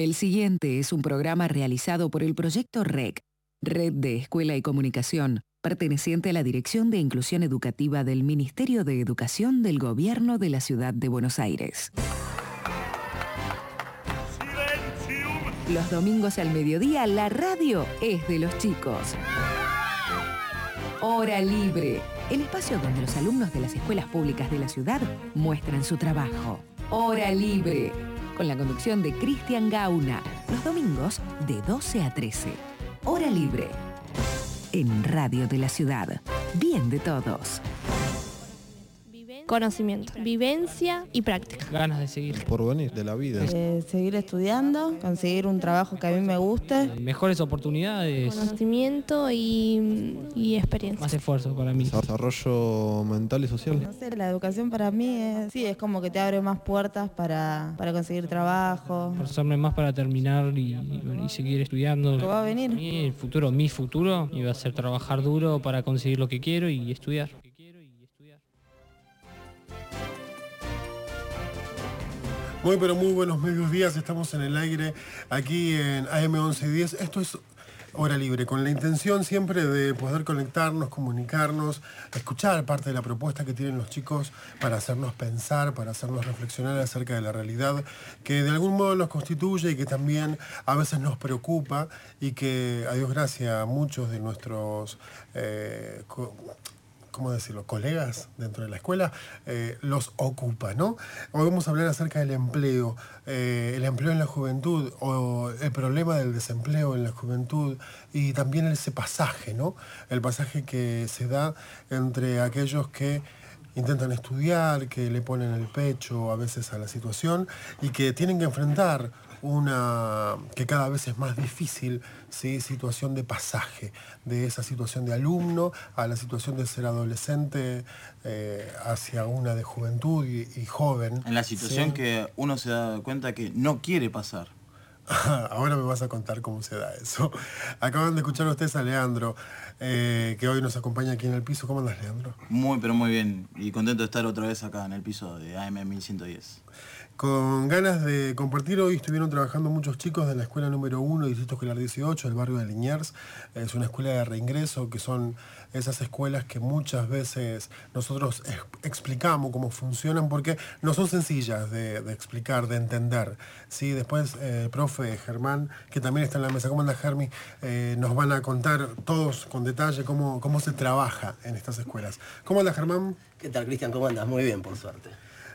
El siguiente es un programa realizado por el proyecto REC, Red de Escuela y Comunicación, perteneciente a la Dirección de Inclusión Educativa del Ministerio de Educación del Gobierno de la Ciudad de Buenos Aires. Los domingos al mediodía la radio es de los chicos. Hora Libre, el espacio donde los alumnos de las escuelas públicas de la ciudad muestran su trabajo. Hora Libre, con la conducción de Cristian Gauna, los domingos de 12 a 13. Hora Libre, en Radio de la Ciudad. Bien de todos. Conocimiento, vivencia y práctica. Ganas de seguir. Por venir de la vida. Eh, seguir estudiando, conseguir un trabajo que a mí me guste. Mejores oportunidades. Conocimiento y, y experiencia. Más esfuerzo para mí. Desarrollo mental y social. No sé, la educación para mí es, sí, es como que te abre más puertas para, para conseguir trabajo. Esforzarme más para terminar y, y seguir estudiando. ¿Qué va a venir? Mi el futuro, mi futuro, iba a ser trabajar duro para conseguir lo que quiero y estudiar. Muy pero muy buenos medios días, estamos en el aire aquí en AM1110. Esto es hora libre, con la intención siempre de poder conectarnos, comunicarnos, escuchar parte de la propuesta que tienen los chicos para hacernos pensar, para hacernos reflexionar acerca de la realidad que de algún modo nos constituye y que también a veces nos preocupa y que, a Dios gracias, muchos de nuestros... Eh, ¿cómo decirlo?, colegas dentro de la escuela, eh, los ocupa, ¿no? Hoy vamos a hablar acerca del empleo, eh, el empleo en la juventud, o el problema del desempleo en la juventud, y también ese pasaje, ¿no? El pasaje que se da entre aquellos que intentan estudiar, que le ponen el pecho a veces a la situación y que tienen que enfrentar una que cada vez es más difícil ¿sí? situación de pasaje de esa situación de alumno a la situación de ser adolescente eh, hacia una de juventud y, y joven. En la situación ¿sí? que uno se da cuenta que no quiere pasar. Ahora me vas a contar cómo se da eso. Acaban de escuchar ustedes a Leandro, eh, que hoy nos acompaña aquí en el piso. ¿Cómo andas, Leandro? Muy, pero muy bien. Y contento de estar otra vez acá en el piso de AM 1110. Con ganas de compartir, hoy estuvieron trabajando muchos chicos de la escuela número 1, Distrito Escolar 18, del barrio de Liniers. Es una escuela de reingreso, que son esas escuelas que muchas veces nosotros ex explicamos cómo funcionan, porque no son sencillas de, explicar, de entender. ¿sí? Después, eh, el profe Germán, que también está en la mesa, ¿cómo anda Germi? Eh, nos van a contar todos con detalle cómo, cómo se trabaja en estas escuelas. ¿Cómo anda Germán? ¿Qué tal, Cristian? ¿Cómo andas? Muy bien, por suerte.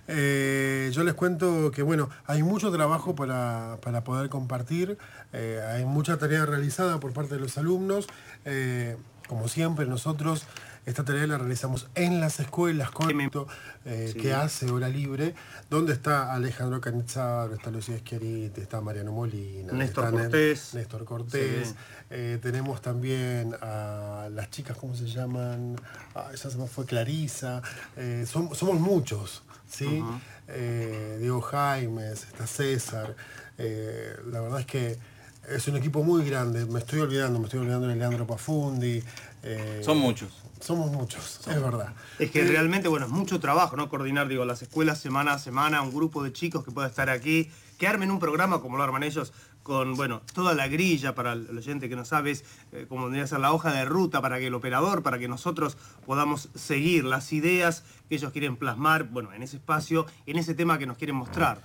Eh, yo les cuento que bueno, hay mucho trabajo para, para poder compartir, eh, hay mucha tarea realizada por parte de los alumnos. Eh, como siempre, nosotros esta tarea la realizamos en las escuelas con eh, Sí. que hace Hora Libre, donde está Alejandro Canizzaro, está Lucía Schiaretti, está Mariano Molina, Néstor Cortés. Néstor Cortés. Sí. Eh, tenemos también a las chicas, ¿cómo se llaman? Ah, ya se me fue Clarisa. Eh, som- somos muchos, ¿sí? Eh, Diego Jaimes, está César. Eh, la verdad es que es un equipo muy grande. Me estoy olvidando, me estoy olvidando de Leandro Pafundi. eh, Son muchos. Somos muchos, es verdad. Es que realmente, bueno, es mucho trabajo, ¿no? Coordinar, digo, las escuelas semana a semana, un grupo de chicos que pueda estar aquí, que armen un programa como lo arman ellos, con, bueno, toda la grilla para el oyente que no sabes, eh, como debería ser la hoja de ruta para que el operador, para que nosotros podamos seguir las ideas que ellos quieren plasmar, bueno, en ese espacio, en ese tema que nos quieren mostrar.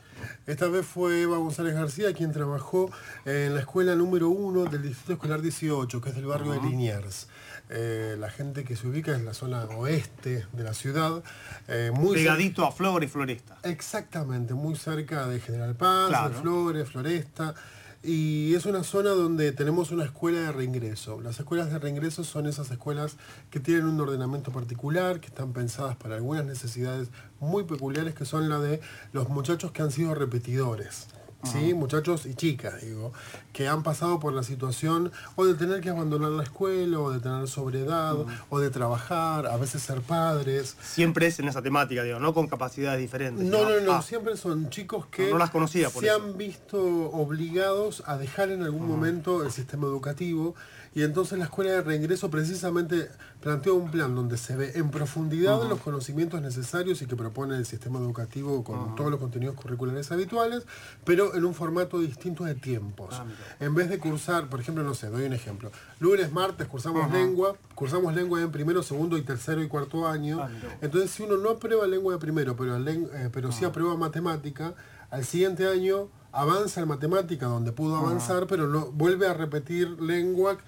Esta vez fue Eva González García quien trabajó en la escuela número uno del Distrito Escolar 18, que es del barrio de Liniers. Eh, la gente que se ubica en la zona oeste de la ciudad. eh, muy Pegadito a Flor y Floresta. Exactamente, muy cerca de General Paz, Claro. de Flores, Floresta. Y es una zona donde tenemos una escuela de reingreso. Las escuelas de reingreso son esas escuelas que tienen un ordenamiento particular, que están pensadas para algunas necesidades muy peculiares, que son la de los muchachos que han sido repetidores. ¿Sí? Muchachos y chicas, digo, que han pasado por la situación o de tener que abandonar la escuela, o de tener sobredad, o de trabajar, a veces ser padres. Siempre es en esa temática, digo, no con capacidades diferentes. No, no, no, Ah, siempre son chicos que No, las conocía por se eso. han visto obligados a dejar en algún momento el sistema educativo y entonces la escuela de reingreso precisamente plantea un plan donde se ve en profundidad los conocimientos necesarios y que propone el sistema educativo con todos los contenidos curriculares habituales, pero en un formato distinto de tiempos. Ah, en vez de cursar, por ejemplo, no sé, doy un ejemplo. Lunes, martes cursamos lengua, cursamos lengua en primero, segundo y tercero y cuarto año. Ah. Entonces, si uno no aprueba lengua de primero, pero, eh, pero Ah. sí aprueba matemática, al siguiente año avanza en matemática donde pudo Ah. avanzar, pero no vuelve a repetir lengua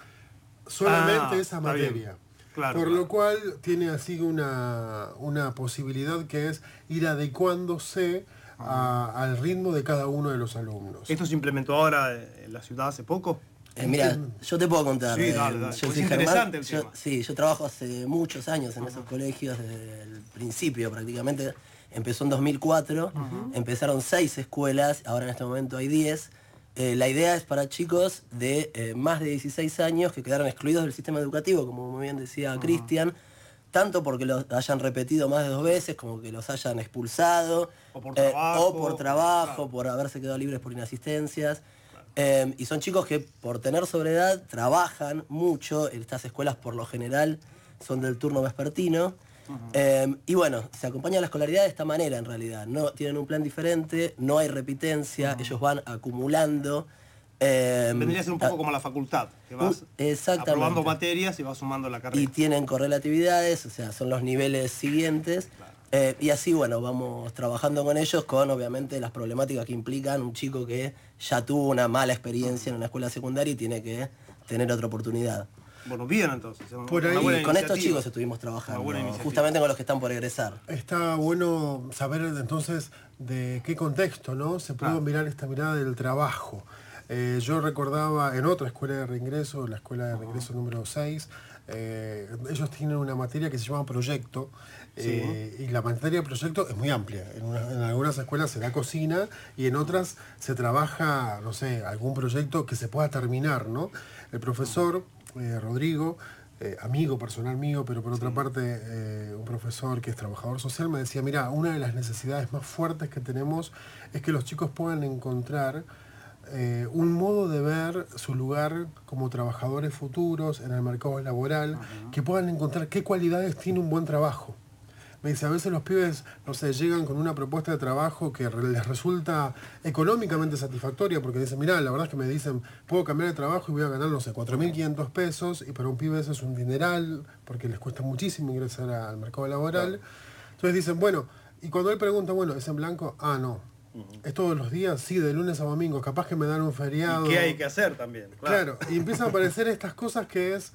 solamente Ah, esa materia. Claro, Por claro. lo cual tiene así una, una posibilidad que es ir adecuándose a- al ritmo de cada uno de los alumnos. ¿Esto se implementó ahora en la ciudad hace poco? Eh, mira, yo te puedo contar. Sí, eh, dale, dale, yo soy Germán, interesante yo- sí, yo trabajo hace muchos años en esos colegios, desde el principio prácticamente. Empezó en 2004, empezaron seis escuelas, ahora en este momento hay 10. Eh, la idea es para chicos de eh, más de 16 años que quedaron excluidos del sistema educativo, como muy bien decía Cristian, tanto porque los hayan repetido más de dos veces, como que los hayan expulsado, O por eh, trabajo, o por trabajo, claro. por haberse quedado libres por inasistencias. Eh, y son chicos que por tener sobriedad trabajan mucho. Estas escuelas por lo general son del turno vespertino. Eh, y bueno, se acompaña la escolaridad de esta manera en realidad. No tienen un plan diferente, no hay repitencia, ellos van acumulando. eh, Vendría a ser un poco como la facultad, que vas Uh, exactamente. aprobando materias y vas sumando la y carrera. tienen correlatividades, o sea, son los niveles siguientes. Eh, y así, bueno, vamos trabajando con ellos con, obviamente, las problemáticas que implican un chico que ya tuvo una mala experiencia en una escuela secundaria y tiene que tener otra oportunidad. Bueno, bien entonces. Por ahí- con estos chicos estuvimos trabajando, justamente con los que están por egresar. Está bueno saber entonces de qué contexto ¿no? se pudo Claro. mirar esta mirada del trabajo. Eh, yo recordaba en otra escuela de reingreso, la escuela de reingreso número 6, eh, ellos tienen una materia que se llama proyecto. eh, y la materia de proyecto es muy amplia. En, una- en algunas escuelas se da cocina y en otras se trabaja, no sé, algún proyecto que se pueda terminar, ¿no? El profesor eh, Rodrigo, eh, amigo personal mío, pero por otra parte eh, un profesor que es trabajador social, me decía, mira, una de las necesidades más fuertes que tenemos es que los chicos puedan encontrar eh, un modo de ver su lugar como trabajadores futuros en el mercado laboral, que puedan encontrar qué cualidades tiene un buen trabajo. Me dice, a veces los pibes, no sé, llegan con una propuesta de trabajo que les resulta económicamente satisfactoria, porque dicen, mira, la verdad es que me dicen, puedo cambiar de trabajo y voy a ganar, no sé, 4.500 pesos, y para un pibe eso es un dineral, porque les cuesta muchísimo ingresar al mercado laboral. Entonces dicen, bueno, y cuando él pregunta, bueno, ¿es en blanco? Ah, no. ¿Es todos los días? Sí, de lunes a domingo. Capaz que me dan un feriado. ¿Y qué hay que hacer también? Claro, y empiezan a aparecer estas cosas que es,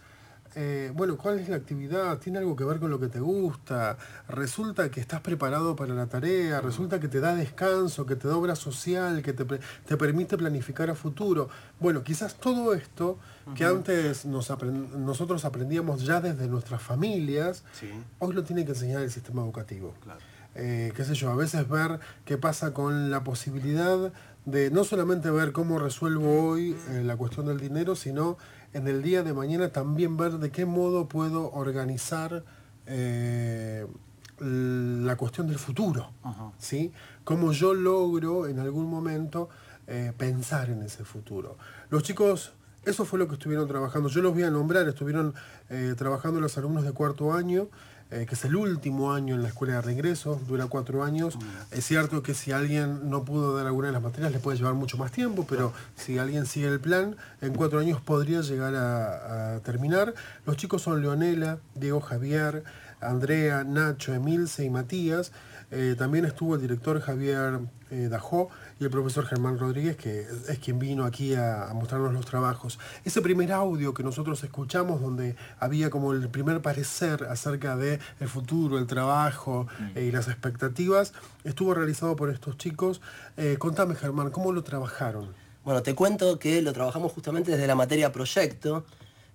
eh, bueno, ¿cuál es la actividad? ¿Tiene algo que ver con lo que te gusta? Resulta que estás preparado para la tarea, resulta que te da descanso, que te da obra social, que te, te permite planificar a futuro. Bueno, quizás todo esto que antes nos apren- nosotros aprendíamos ya desde nuestras familias, Sí. hoy lo tiene que enseñar el sistema educativo Claro. eh, qué sé yo, a veces ver qué pasa con la posibilidad de no solamente ver cómo resuelvo hoy eh, la cuestión del dinero, sino en el día de mañana también ver de qué modo puedo organizar eh, la cuestión del futuro, ¿sí? Cómo yo logro en algún momento eh, pensar en ese futuro. Los chicos, eso fue lo que estuvieron trabajando. Yo los voy a nombrar, estuvieron eh, trabajando los alumnos de cuarto año, eh, que es el último año en la escuela de regreso, dura cuatro años. Es cierto que si alguien no pudo dar alguna de las materias le puede llevar mucho más tiempo, pero si alguien sigue el plan, en cuatro años podría llegar a, a terminar. Los chicos son Leonela, Diego Javier, Andrea, Nacho, Emilce y Matías. Eh, también estuvo el director Javier eh, Dajó y el profesor Germán Rodríguez, que es, quien vino aquí a, a mostrarnos los trabajos. Ese primer audio que nosotros escuchamos, donde había como el primer parecer acerca de el futuro, el trabajo eh, y las expectativas, estuvo realizado por estos chicos. Eh, contame, Germán, ¿cómo lo trabajaron? Bueno, te cuento que lo trabajamos justamente desde la materia proyecto,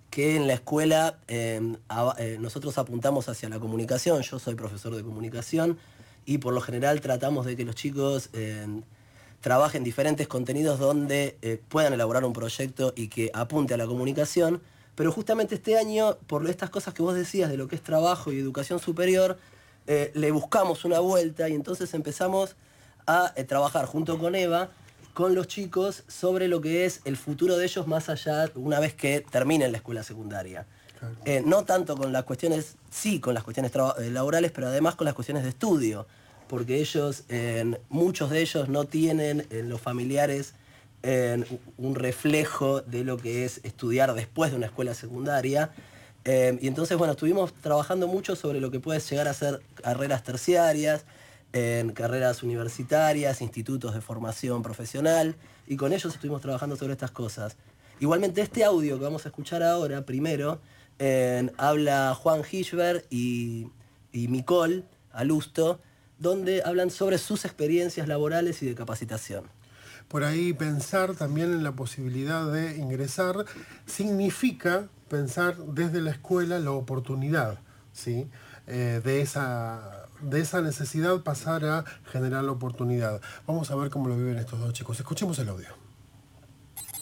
que en la escuela eh, a- eh, nosotros apuntamos hacia la comunicación, yo soy profesor de comunicación y por lo general tratamos de que los chicos eh, trabajen diferentes contenidos donde eh, puedan elaborar un proyecto y que apunte a la comunicación, pero justamente este año, por estas cosas que vos decías de lo que es trabajo y educación superior, eh, le buscamos una vuelta y entonces empezamos a eh, trabajar junto con Eva con los chicos sobre lo que es el futuro de ellos más allá una vez que terminen la escuela secundaria. Eh, no tanto con las cuestiones, sí con las cuestiones laborales, pero además con las cuestiones de estudio. Porque ellos, muchos de ellos no tienen en los familiares un reflejo de lo que es estudiar después de una escuela secundaria. Eh, y entonces, bueno, estuvimos trabajando mucho sobre lo que puede llegar a ser carreras terciarias, en carreras universitarias, institutos de formación profesional, y con ellos estuvimos trabajando sobre estas cosas. Igualmente este audio que vamos a escuchar ahora, primero, habla Juan Hirschberg y, y Alusto, donde hablan sobre sus experiencias laborales y de capacitación. Por ahí pensar también en la posibilidad de ingresar significa pensar desde la escuela la oportunidad, ¿sí? Eh, de, esa, de esa necesidad pasar a generar la oportunidad. Vamos a ver cómo lo viven estos dos chicos. Escuchemos el audio.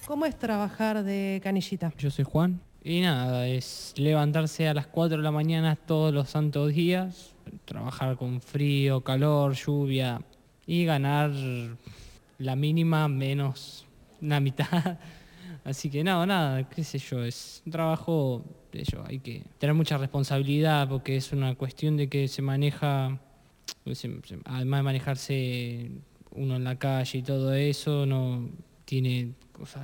¿Cómo es trabajar de canillita? Yo soy Juan. Y nada, es levantarse a las 4 de la mañana todos los santos días, trabajar con frío, calor, lluvia y ganar la mínima menos la mitad. Así que nada, nada, qué sé yo, es un trabajo ello, hay que tener mucha responsabilidad porque es una cuestión de que se maneja, se- además de manejarse uno en la calle y todo eso, no tiene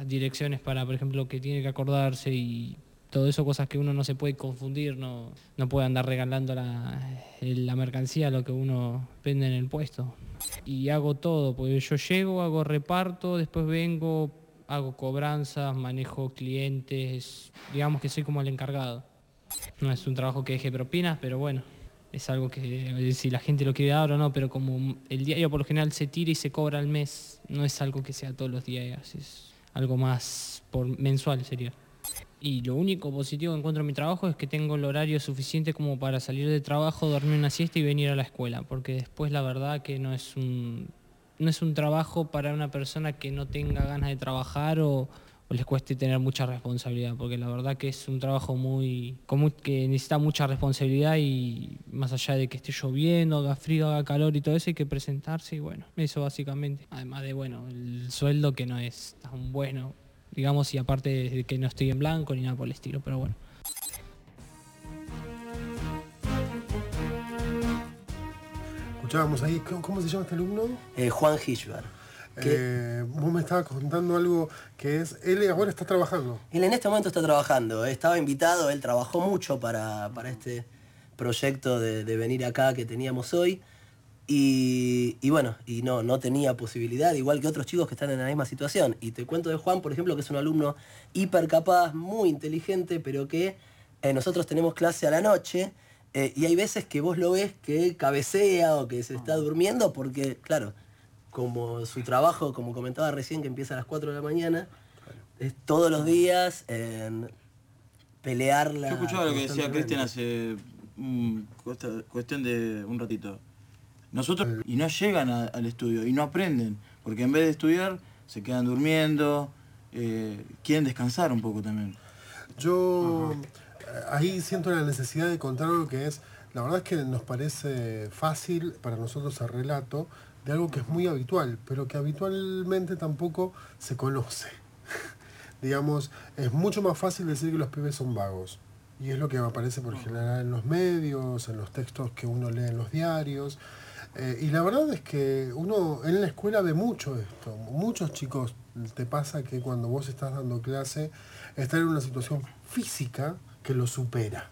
direcciones para, por ejemplo, que tiene que acordarse y todo eso, cosas que uno no se puede confundir, no, no puede andar regalando la, la mercancía, lo que uno vende en el puesto. Y hago todo, porque yo llego, hago reparto, después vengo, hago cobranzas, manejo clientes, digamos que soy como el encargado. No es un trabajo que deje propinas, pero bueno, es algo que si la gente lo quiere dar o no, pero como el diario por lo general se tira y se cobra al mes, no es algo que sea todos los días, es algo más por mensual sería. Y lo único positivo que encuentro en mi trabajo es que tengo el horario suficiente como para salir de trabajo, dormir una siesta y venir a la escuela, porque después la verdad que no es un no es un trabajo para una persona que no tenga ganas de trabajar o, les cueste tener mucha responsabilidad, porque la verdad que es un trabajo muy, que necesita mucha responsabilidad y más allá de que esté lloviendo, haga frío, haga calor y todo eso, hay que presentarse y bueno, eso básicamente. Además de, bueno, el sueldo que no es tan bueno, digamos, y aparte de que no estoy en blanco ni nada por el estilo, pero bueno. Escuchábamos ahí, ¿cómo, cómo se llama este alumno? Eh, Juan Hirschberg. que Eh, vos me estabas contando algo que es, él ahora está trabajando. Él en este momento está trabajando, estaba invitado, él trabajó mucho para, para este proyecto de, de venir acá que teníamos hoy. Y, y bueno, y no, no tenía posibilidad, igual que otros chicos que están en la misma situación. Y te cuento de Juan, por ejemplo, que es un alumno hiper capaz, muy inteligente, pero que eh, nosotros tenemos clase a la noche eh, y hay veces que vos lo ves que cabecea o que se está durmiendo porque, claro, como su trabajo, como comentaba recién, que empieza a las 4 de la mañana, es todos los días en pelearla. Yo escuchaba lo que decía. Cristian hace mm, cuestión de un ratito. Nosotros, y no llegan a- al estudio, y no aprenden, porque en vez de estudiar, se quedan durmiendo, eh, quieren descansar un poco también. Yo ahí siento la necesidad de contar algo que es, la verdad es que nos parece fácil para nosotros el relato de algo que es muy habitual, pero que habitualmente tampoco se conoce. Digamos, es mucho más fácil decir que los pibes son vagos. Y es lo que aparece por general en los medios, en los textos que uno lee en los diarios. Eh, y la verdad es que uno en la escuela ve mucho esto. Muchos chicos te pasa que cuando vos estás dando clase están en una situación física que lo supera.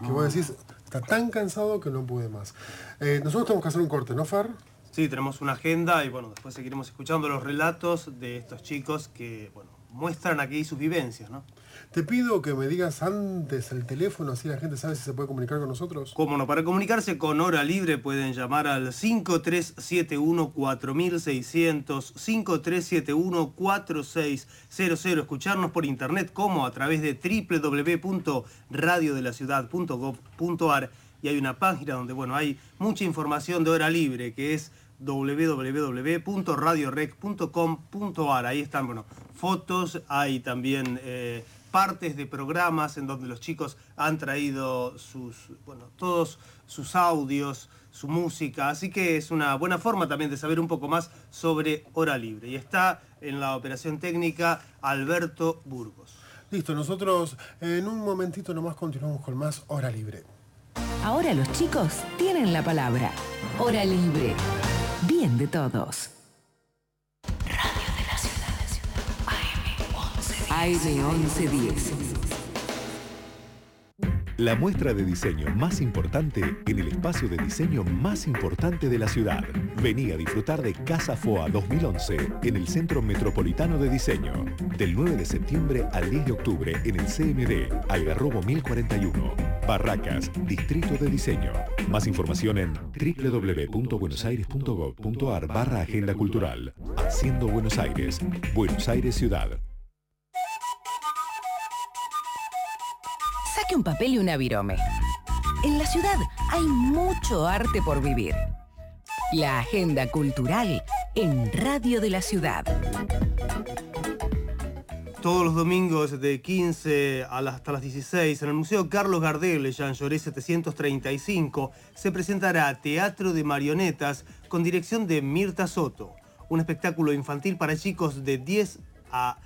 Que vos decís, está tan cansado que no puede más. Eh, nosotros tenemos que hacer un corte, ¿no, Far? Sí, tenemos una agenda y bueno, después seguiremos escuchando los relatos de estos chicos que, bueno, muestran aquí sus vivencias, ¿no? Te pido que me digas antes el teléfono, así la gente sabe si se puede comunicar con nosotros. Cómo no, para comunicarse con Hora Libre pueden llamar al 5371-4600, 5371-4600, escucharnos por internet como a través de www.radiodelaciudad.gov.ar y hay una página donde, bueno, hay mucha información de Hora Libre que es www.radiorec.com.ar. Ahí están, bueno, fotos, hay también eh, partes de programas en donde los chicos han traído sus, bueno, todos sus audios, su música, así que es una buena forma también de saber un poco más sobre Hora Libre. Y está en la operación técnica Alberto Burgos. Listo, nosotros en un momentito nomás continuamos con más hora libre. Ahora los chicos tienen la palabra. Hora libre. Bien de todos. La muestra de diseño más importante en el espacio de diseño más importante de la ciudad. Vení a disfrutar de Casa FOA 2011 en el Centro Metropolitano de Diseño. Del 9 de septiembre al 10 de octubre en el CMD, Algarrobo 1041. Barracas, Distrito de Diseño. Más información en www.buenosaires.gov.ar barra Agenda Cultural. Haciendo Buenos Aires, Buenos Aires Ciudad. Saque un papel y una virome. En la ciudad hay mucho arte por vivir. La agenda cultural en Radio de la Ciudad. Todos los domingos de 15 a las- hasta las 16 en el Museo Carlos Gardel, Jean Lloré 735, se presentará Teatro de Marionetas con dirección de Mirta Soto, un espectáculo infantil para chicos de 10 a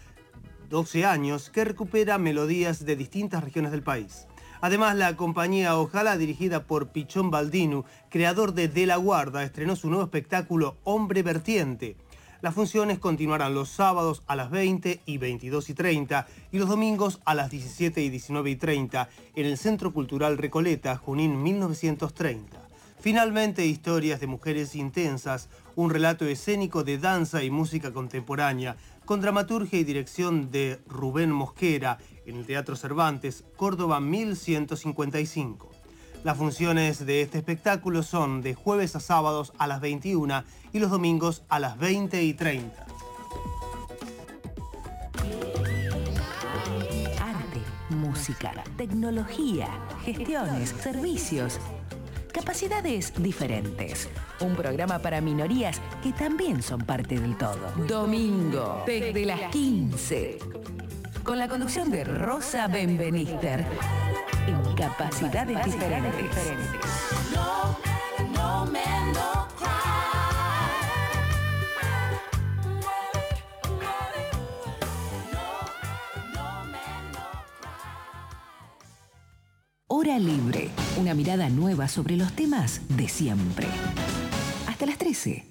12 años que recupera melodías de distintas regiones del país. Además, la compañía Ojalá, dirigida por Pichón Baldinu, creador de De la Guarda, estrenó su nuevo espectáculo Hombre Vertiente. Las funciones continuarán los sábados a las 20 y 22 y 30 y los domingos a las 17 y 19 y 30 en el Centro Cultural Recoleta, Junín 1930. Finalmente, Historias de Mujeres Intensas, un relato escénico de danza y música contemporánea, con dramaturgia y dirección de Rubén Mosquera en el Teatro Cervantes, Córdoba 1155. Las funciones de este espectáculo son de jueves a sábados a las 21 y los domingos a las 20 y 30. Arte, música, tecnología, gestiones, servicios. Capacidades diferentes. Un programa para minorías que también son parte del todo. Domingo, desde las 15. Con la conducción de Rosa Benvenister. En capacidades diferentes. Hora Libre, una mirada nueva sobre los temas de siempre. Hasta las 13.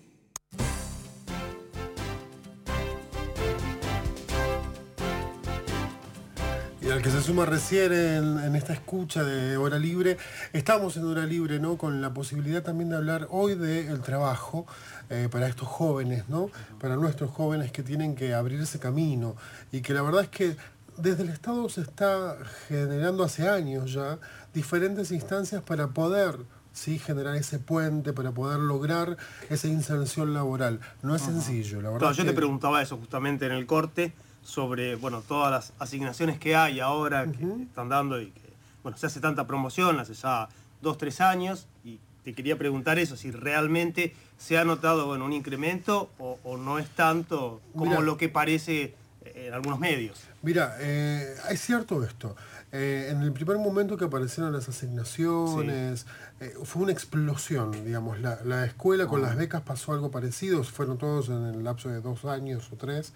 Y al que se suma recién en, esta escucha de Hora Libre, estamos en Hora Libre, ¿no? Con la posibilidad también de hablar hoy del trabajo eh, para estos jóvenes, ¿no? Para nuestros jóvenes que tienen que abrirse camino. Y que la verdad es que desde el Estado se está generando hace años ya diferentes instancias para poder ¿sí? generar ese puente, para poder lograr esa inserción laboral. No es sencillo, la verdad. Claro, yo que- te preguntaba eso justamente en el corte sobre bueno todas las asignaciones que hay ahora que están dando y que bueno se hace tanta promoción hace ya dos tres años y te quería preguntar eso si realmente se ha notado bueno un incremento o, o no es tanto como lo que parece en algunos medios Mira, eh, es cierto esto. Eh, en el primer momento que aparecieron las asignaciones, eh, fue una explosión, digamos. La, la escuela con las becas pasó algo parecido, fueron todos en el lapso de dos años o tres.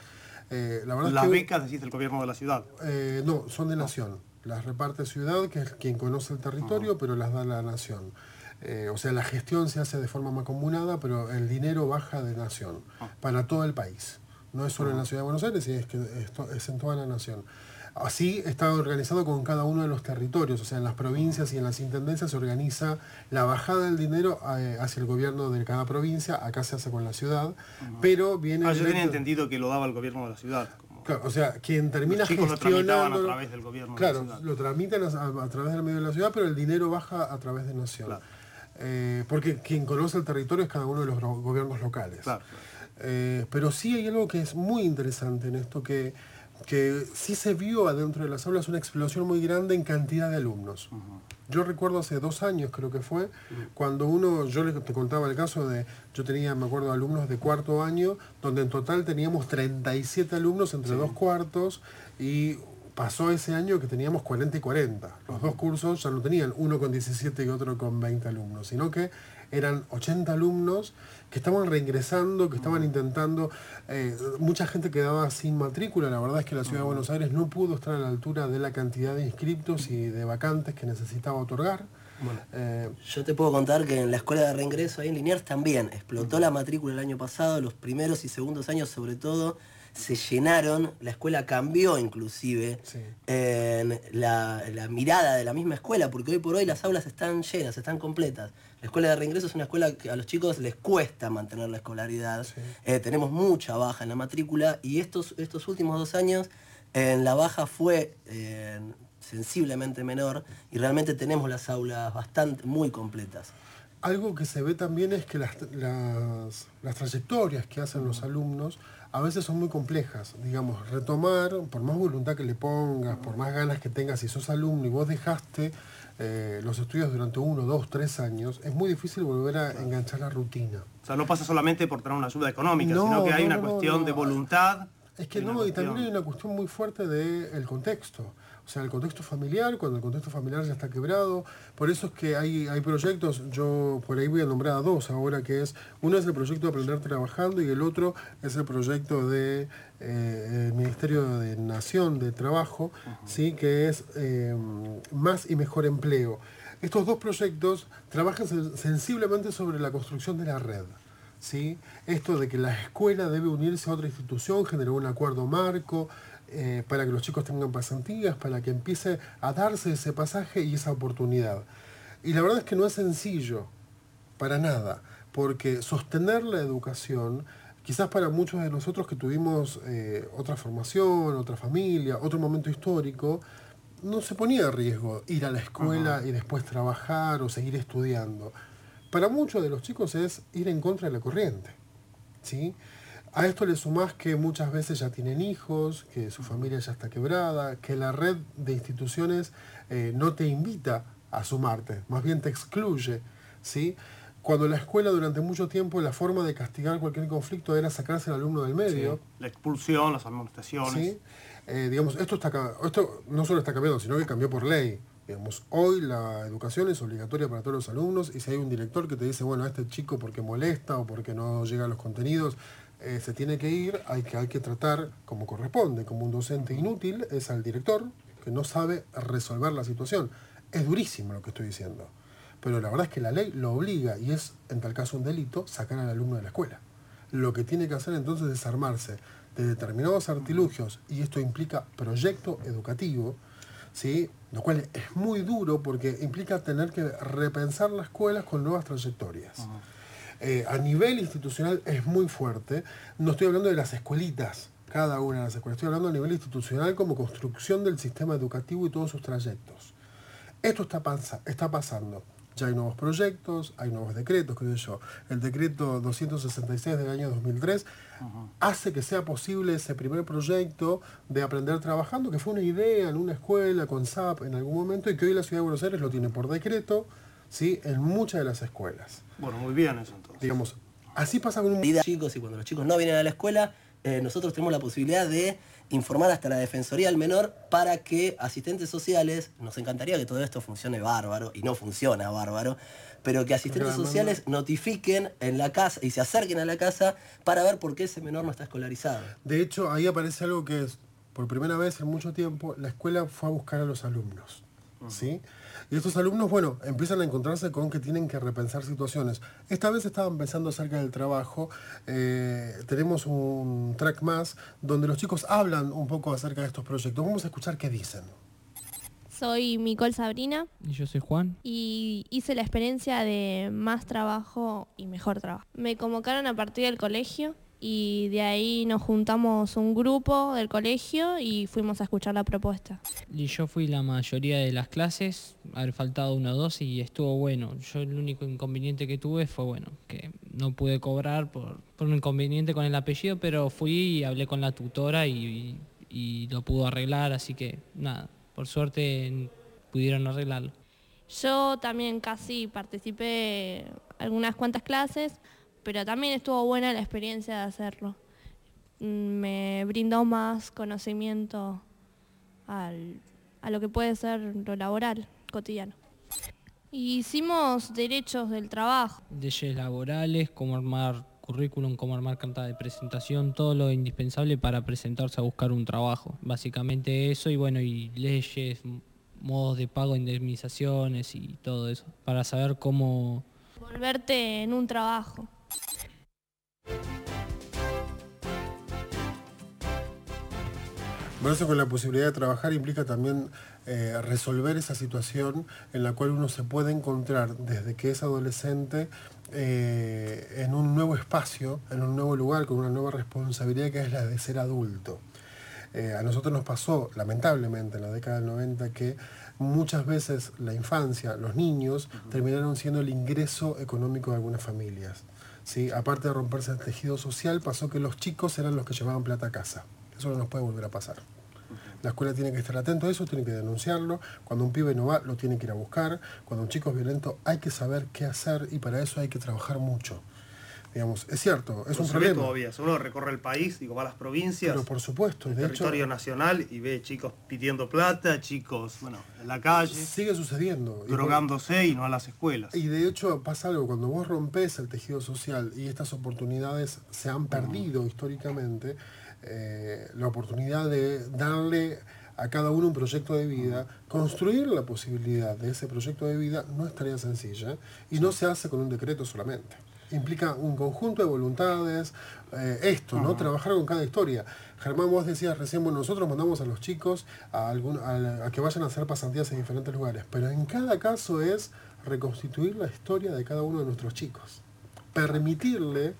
Eh, la verdad es las que- becas decís del gobierno de la ciudad eh, no, son de nación. Las reparte ciudad, que es quien conoce el territorio, pero las da la nación. O sea, la gestión se hace de forma mancomunada, pero el dinero baja de nación para todo el país. No es solo en la ciudad de Buenos Aires, es que esto es en toda la nación. Así está organizado con cada uno de los territorios, o sea, en las provincias y en las intendencias se organiza la bajada del dinero eh, hacia el gobierno de cada provincia, acá se hace con la ciudad, pero viene... Ah, yo tenía entendido que lo daba el gobierno de la ciudad Claro, o sea, quien termina Los chicos lo a gestionando... través del gobierno de Claro, la ciudad. lo tramitan a, a través del medio de la ciudad, pero el dinero baja a través de Nación. Eh, porque quien conoce el territorio es cada uno de los go- gobiernos locales. Eh, pero sí hay algo que es muy interesante en esto, que, que sí se vio adentro de las aulas una explosión muy grande en cantidad de alumnos. Yo recuerdo hace dos años, creo que fue, cuando uno, yo les te contaba el caso de, yo tenía, me acuerdo, alumnos de cuarto año, donde en total teníamos 37 alumnos entre dos cuartos y pasó ese año que teníamos 40 y 40. Los dos cursos ya no tenían uno con 17 y otro con 20 alumnos, sino que eran 80 alumnos que estaban reingresando, que estaban intentando, eh, mucha gente quedaba sin matrícula, la verdad es que la ciudad de Buenos Aires no pudo estar a la altura de la cantidad de inscriptos y de vacantes que necesitaba otorgar. Eh, Yo te puedo contar que en la escuela de reingreso ahí en Liniers también explotó la matrícula el año pasado, los primeros y segundos años sobre todo se llenaron, la escuela cambió inclusive en la, la mirada de la misma escuela, porque hoy por hoy las aulas están llenas, están completas. La escuela de reingreso es una escuela que a los chicos les cuesta mantener la escolaridad. Eh, tenemos mucha baja en la matrícula y estos, estos últimos dos años en la baja fue eh, sensiblemente menor y realmente tenemos las aulas bastante muy completas. Algo que se ve también es que las, las, las trayectorias que hacen los alumnos a veces son muy complejas. Digamos, retomar, por más voluntad que le pongas, por más ganas que tengas, si sos alumno y vos dejaste eh, los estudios durante uno, dos, tres años, es muy difícil volver a enganchar la rutina. O sea, no pasa solamente por tener una ayuda económica, No, sino que hay no, una no, cuestión de voluntad. Es que no, y también hay una cuestión muy fuerte del contexto. O sea, el contexto familiar, cuando el contexto familiar ya está quebrado. Por eso es que hay, hay proyectos, yo por ahí voy a nombrar a dos ahora, que es, uno es el proyecto de Aprender Trabajando y el otro es el proyecto de eh, el Ministerio de Nación de Trabajo, ¿sí? que es eh, Más y Mejor Empleo. Estos dos proyectos trabajan sen- sensiblemente sobre la construcción de la red. ¿sí? Esto de que la escuela debe unirse a otra institución, generar un acuerdo marco eh, para que los chicos tengan pasantías, para que empiece a darse ese pasaje y esa oportunidad. Y la verdad es que no es sencillo, para nada, porque sostener la educación, quizás para muchos de nosotros que tuvimos eh, otra formación, otra familia, otro momento histórico, no se ponía en riesgo ir a la escuela y después trabajar o seguir estudiando. Para muchos de los chicos es ir en contra de la corriente. ¿sí? A esto le sumás que muchas veces ya tienen hijos, que su familia ya está quebrada, que la red de instituciones eh, no te invita a sumarte, más bien te excluye. ¿sí? Cuando la escuela durante mucho tiempo la forma de castigar cualquier conflicto era sacarse al alumno del medio. Sí, La expulsión, las amonestaciones. ¿sí? Eh, digamos, esto, está, esto no solo está cambiando, sino que cambió por ley. Digamos, hoy la educación es obligatoria para todos los alumnos y si hay un director que te dice, bueno, a este chico porque molesta o porque no llega a los contenidos, eh, se tiene que ir, hay que, hay que tratar como corresponde, como un docente inútil, es al director que no sabe resolver la situación. Es durísimo lo que estoy diciendo, pero la verdad es que la ley lo obliga y es, en tal caso, un delito sacar al alumno de la escuela. Lo que tiene que hacer entonces es armarse de determinados artilugios y esto implica proyecto educativo, ¿sí? lo cual es muy duro porque implica tener que repensar las escuelas con nuevas trayectorias. Eh, a nivel institucional es muy fuerte. No estoy hablando de las escuelitas, cada una de las escuelas. Estoy hablando a nivel institucional como construcción del sistema educativo y todos sus trayectos. Esto está, está pasando. Ya hay nuevos proyectos, hay nuevos decretos, creo yo. El decreto 266 del año 2003 hace que sea posible ese primer proyecto de aprender trabajando, que fue una idea en una escuela con SAP en algún momento y que hoy la Ciudad de Buenos Aires lo tiene por decreto, ¿sí? en muchas de las escuelas. Bueno, muy bien eso entonces. Digamos, así pasa con un... Vida, chicos, y cuando los chicos no vienen a la escuela, eh, nosotros tenemos la posibilidad de informar hasta la Defensoría del Menor para que asistentes sociales, nos encantaría que todo esto funcione bárbaro, y no funciona bárbaro, pero que asistentes sociales notifiquen en la casa y se acerquen a la casa para ver por qué ese menor no está escolarizado. De hecho, ahí aparece algo que es, por primera vez en mucho tiempo, la escuela fue a buscar a los alumnos. ¿sí? Y estos alumnos, bueno, empiezan a encontrarse con que tienen que repensar situaciones. Esta vez estaban pensando acerca del trabajo. eh, tenemos un track más donde los chicos hablan un poco acerca de estos proyectos. Vamos a escuchar qué dicen. Soy Micol Sabrina Y yo soy Juan. y hice la experiencia de más trabajo y mejor trabajo. Me convocaron a partir del colegio y de ahí nos juntamos un grupo del colegio y fuimos a escuchar la propuesta. Y yo fui la mayoría de las clases, haber faltado una o dos y estuvo bueno. Yo el único inconveniente que tuve fue, bueno, que no pude cobrar por, por un inconveniente con el apellido, pero fui y hablé con la tutora y, y lo pudo arreglar, así que nada, por suerte pudieron arreglarlo. Yo también casi participé algunas cuantas clases, pero también estuvo buena la experiencia de hacerlo. Mm, Me brindó más conocimiento al- a lo que puede ser lo laboral cotidiano. Hicimos derechos del trabajo. Leyes laborales, cómo armar currículum, cómo armar carta de presentación, todo lo indispensable para presentarse a buscar un trabajo. Básicamente eso y bueno, y leyes, modos de pago, indemnizaciones y todo eso, para saber cómo... Volverte en un trabajo. Por eso con la posibilidad de trabajar implica también eh, resolver esa situación en la cual uno se puede encontrar desde que es adolescente eh, en un nuevo espacio, en un nuevo lugar, con una nueva responsabilidad que es la de ser adulto. Eh, a nosotros nos pasó, lamentablemente, en la década del 90 que muchas veces la infancia, los niños, terminaron siendo el ingreso económico de algunas familias. ¿sí? Aparte de romperse el tejido social, pasó que los chicos eran los que llevaban plata a casa. Eso no nos puede volver a pasar. La escuela tiene que estar atento a eso, tiene que denunciarlo. Cuando un pibe no va, lo tiene que ir a buscar. Cuando un chico es violento, hay que saber qué hacer y para eso hay que trabajar mucho. Digamos, es cierto, es un se ve problema. todavía. Uno recorre el país, digo, va a las provincias, Pero por supuesto, el de hecho, territorio nacional y ve chicos pidiendo plata, chicos, bueno, en la calle, sigue sucediendo. Drogándose y no a las escuelas. Y de hecho pasa algo, cuando vos rompes el tejido social y estas oportunidades se han perdido históricamente, eh, la oportunidad de darle a cada uno un proyecto de vida, construir la posibilidad de ese proyecto de vida no es tarea sencilla y no se hace con un decreto solamente. Implica un conjunto de voluntades, eh, esto, ¿no? Trabajar con cada historia. Germán, vos decías recién, bueno, nosotros mandamos a los chicos a, algún, a, a que vayan a hacer pasantías en diferentes lugares, pero en cada caso es reconstituir la historia de cada uno de nuestros chicos. Permitirle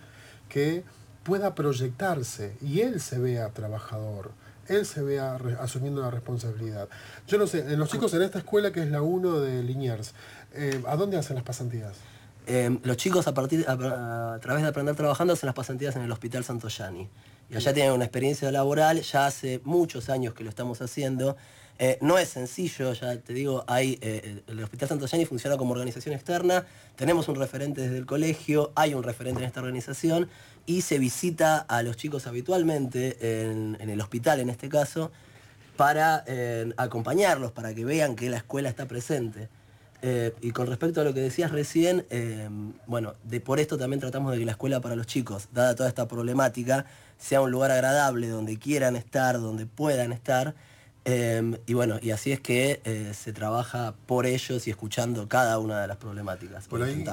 que pueda proyectarse y él se vea trabajador, él se vea asumiendo la responsabilidad. Yo no sé, en los chicos en esta escuela que es la 1 de Liniers, eh, ¿a dónde hacen las pasantías? Eh, los chicos a, partir, a, a través de aprender trabajando hacen las pasantías en el Hospital Santoyani. Y allá tienen una experiencia laboral, ya hace muchos años que lo estamos haciendo. Eh, no es sencillo, ya te digo, hay, eh, el Hospital Santoyani funciona como organización externa, tenemos un referente desde el colegio, hay un referente en esta organización y se visita a los chicos habitualmente en, el hospital en este caso para eh, acompañarlos, para que vean que la escuela está presente. Eh, y con respecto a lo que decías recién, eh, bueno, de por esto también tratamos de que la escuela para los chicos, dada toda esta problemática, sea un lugar agradable donde quieran estar, donde puedan estar. Eh, y bueno, y así es que eh, se trabaja por ellos y escuchando cada una de las problemáticas. Por que ahí,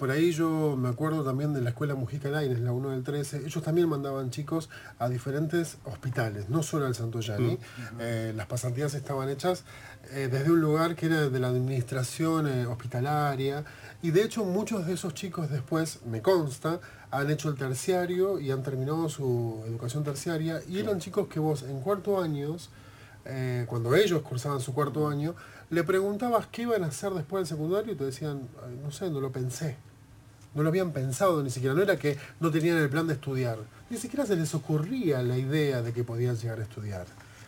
por ahí yo me acuerdo también de la escuela Mujica Laines, la 1 del 13. Ellos también mandaban chicos a diferentes hospitales, no solo al Santoyani. Eh, las pasantías estaban hechas eh, desde un lugar que era de la administración eh, hospitalaria. Y de hecho muchos de esos chicos después, me consta, han hecho el terciario y han terminado su educación terciaria. Y eran chicos que vos en cuarto años eh, cuando ellos cursaban su cuarto año, le preguntabas qué iban a hacer después del secundario y te decían, "Ay, no sé, no lo pensé. No lo habían pensado ni siquiera, no era que no tenían el plan de estudiar, ni siquiera se les ocurría la idea de que podían llegar a estudiar.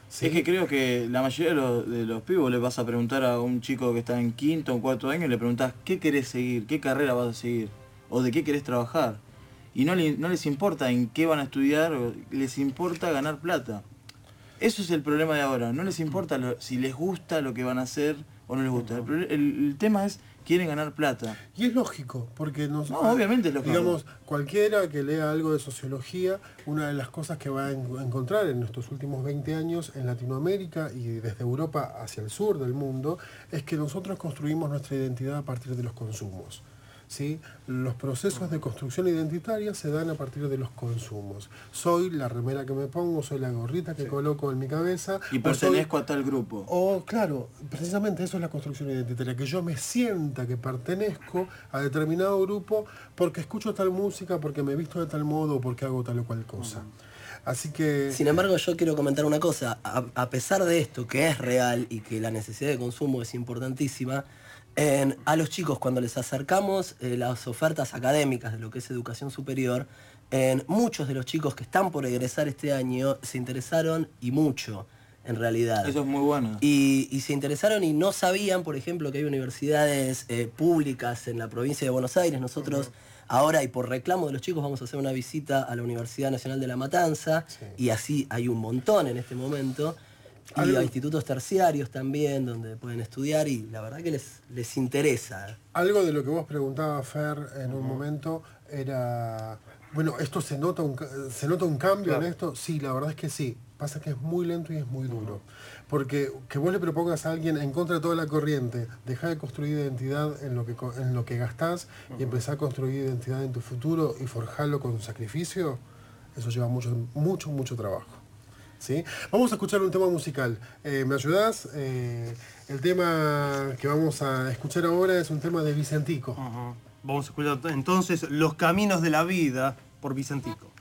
¿sí? Es que creo que la mayoría de los, de los pibos le vas a preguntar a un chico que está en quinto o cuarto año y le preguntás qué querés seguir, qué carrera vas a seguir o de qué querés trabajar. Y no, le- no les importa en qué van a estudiar, les importa ganar plata. Eso es el problema de ahora, no les importa lo- si les gusta lo que van a hacer o no les gusta. El, tema es quieren ganar plata. Y es lógico, porque nos, No, obviamente es lógico. Digamos, cualquiera que lea algo de sociología, una de las cosas que va a en- encontrar en estos últimos 20 años en Latinoamérica y desde Europa hacia el sur del mundo, es que nosotros construimos nuestra identidad a partir de los consumos. ¿Sí? Los procesos de construcción identitaria se dan a partir de los consumos. Soy la remera que me pongo, soy la gorrita que coloco en mi cabeza. Y soy- pertenezco a tal grupo. o claro, precisamente eso es la construcción identitaria, que yo me sienta que pertenezco a determinado grupo porque escucho tal música, porque me visto de tal modo porque hago tal o cual cosa. Así que Sin embargo, yo quiero comentar una cosa. A, a pesar de esto, que es real y que la necesidad de consumo es importantísima, en- a los chicos cuando les acercamos eh, las ofertas académicas de lo que es educación superior, en muchos de los chicos que están por egresar este año se interesaron y mucho, en realidad. Eso es muy bueno. Y, y se interesaron y no sabían, por ejemplo, que hay universidades eh, públicas en la provincia de Buenos Aires. Nosotros ahora y por reclamo de los chicos vamos a hacer una visita a la Universidad Nacional de La Matanza y así hay un montón en este momento. Y Algo- a institutos terciarios también donde pueden estudiar y la verdad que les, les interesa. algo de lo que vos preguntabas, Fer, en un momento era, bueno, ¿esto se nota un, se nota un cambio en esto? Sí, la verdad es que sí. Pasa que es muy lento y es muy duro. Porque que vos le propongas a alguien en contra de toda la corriente, dejar de construir identidad en lo que, en lo que gastás y empezar a construir identidad en tu futuro y forjarlo con sacrificio, eso lleva mucho, mucho, mucho trabajo. Vamos a escuchar un tema musical. Eh, ¿Me ayudás? Eh, el tema que vamos a escuchar ahora es un tema de Vicentico. Vamos a escuchar entonces Los Caminos de la Vida por Vicentico.